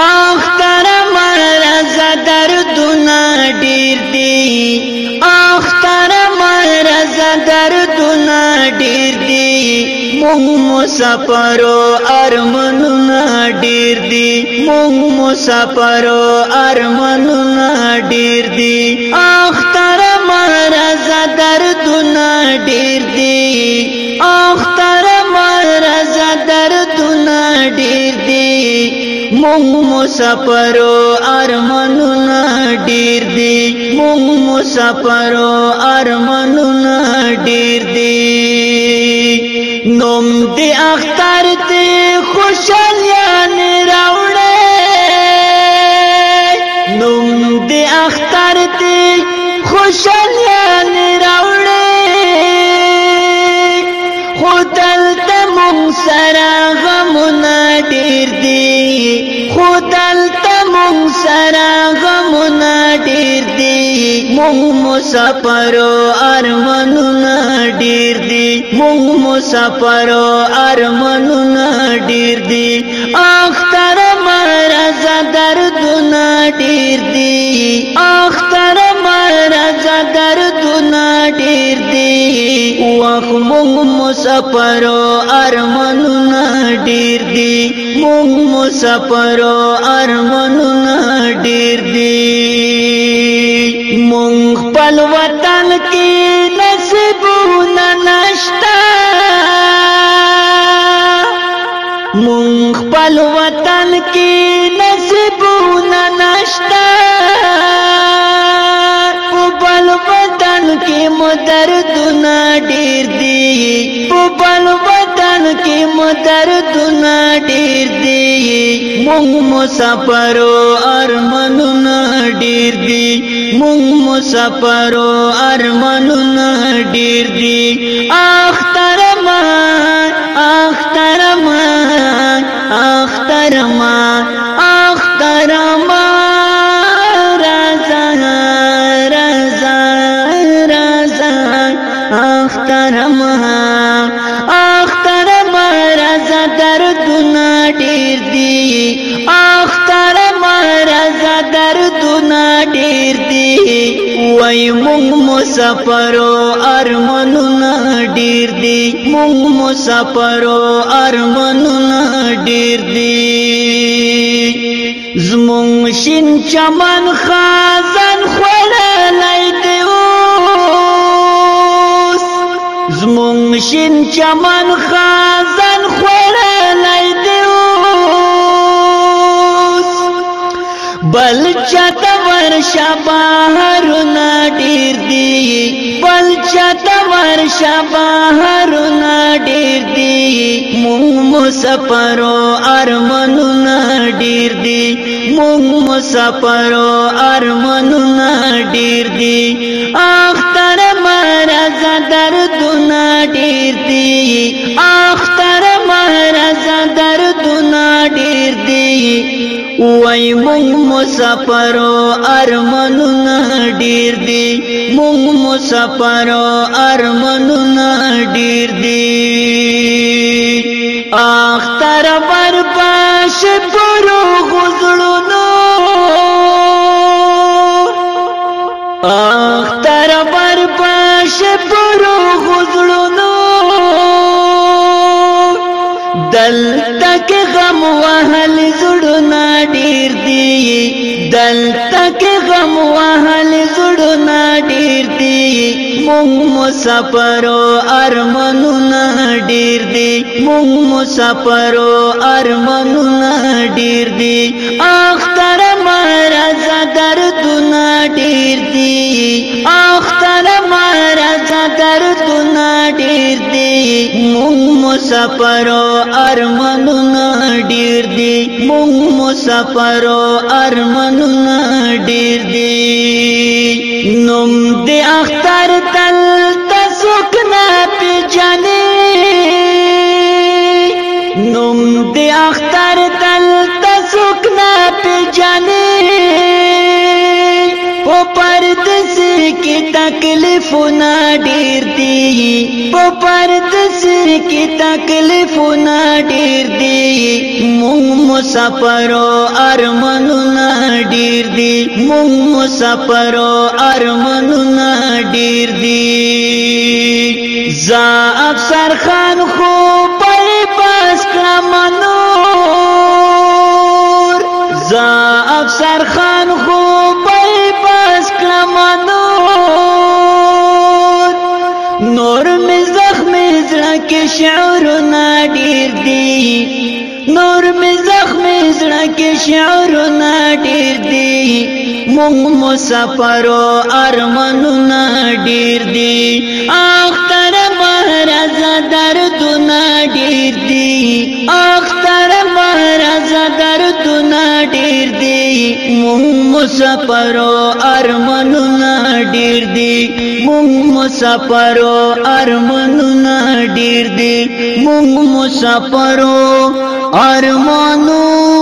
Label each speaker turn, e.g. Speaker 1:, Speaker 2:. Speaker 1: اختر مرزا دردونه ډیر دی اختر مرزا دردونه ډیر دی مونږ مسافرو ارمنونه ډیر دی مونږ مسافرو ارمنونه ډیر دی اختر مرزا دردونه ډیر مونږ مسافرو ارمانونه ډیر دي مونږ مسافرو ارمانونه ډیر دي نوم دې اختر دې خوشالیانه مونږ مسافرو ارمانونه ډیر دي مونږ مسافرو ارمانونه ډیر دي اختر مرز دردونه ډیر دي اختر مرز دردونه ډیر دي واخ مونږ مسافرو ارمانونه ډیر دي مونږ مسافرو ارمانونه خپل وطن کې نصیبونه نشتا مون خپل وطن کې نصیبونه نشتا خپل وطن کې مدردونه ډېر دي په بل وطن کې مدردونه ډېر دي مونږ مسافرو ارمانونه ډېر دي مونږ مسافرو ارمانونه ډېر دي اختر ما اختر ما اختر ما نعمتنا ډیر دی وای مونږ مسافرو ارمانونه ډیر دی مونږ مسافرو ارمانونه ډیر دی زمون شین چمن خزان خړلای دی اوس زمون شین چمن خزان خړلای بل چاته ورشا بهرونه ډیر دی بل چاته ورشا بهرونه ډیر دی مو مسافرو ارمنونه ډیر دی مو مسافرو ارمنونه ډیر دی اختر مرز دردونه ډیر دی اختر مرز دردونه ډیر دی وای مونږ مسافر ارمانونه ډیر دي مونږ مسافر ارمانونه ډیر دي اختر پر پښ پر غزړونو اختر پر پښ پر غزړونو دل تک غم وهل زړونه ډیر دی دل تک غم وهل زړونه زړونه ډیر دي مونږ مسافرو ارمانونه ډیر دي مونږ مسافرو ارمانونه ډیر دي اختر مرز دردونه ډیر دي اختر مرز دردونه ډیر دي مونږ مسافرو ارمانونه ډیر دي مونږ مسافرو ارمانونه ډیر دي نوم دی اختر تل تسوک نا پی جانے نوم دی اختر تل تسوک نا پی جانے پو پردس کی تکلیفونا ډیر دی پو پردس کی تکلیفونا ډیر دی مونږ مسافرو ارمانونه ډیر دي مونږ مسافرو ارمانونه ډیر دي زا افسر خان خو پر پاس کړمنور زا افسر خان خو پر پاس کړمنور نور می زخم زړه کې شعر نه ډیر دي نور می زخم زړه کې شعرونه ډیر دي مونږ مسافرو ارمانونه ډیر دي اختر مهرز دردونه ډیر دي اختر مهرز دردونه ډیر دي مونږ مسافرو ارمانونه ډیر دي مونږ مسافرو ارمانونه ډیر دي مونږ مسافرو Armando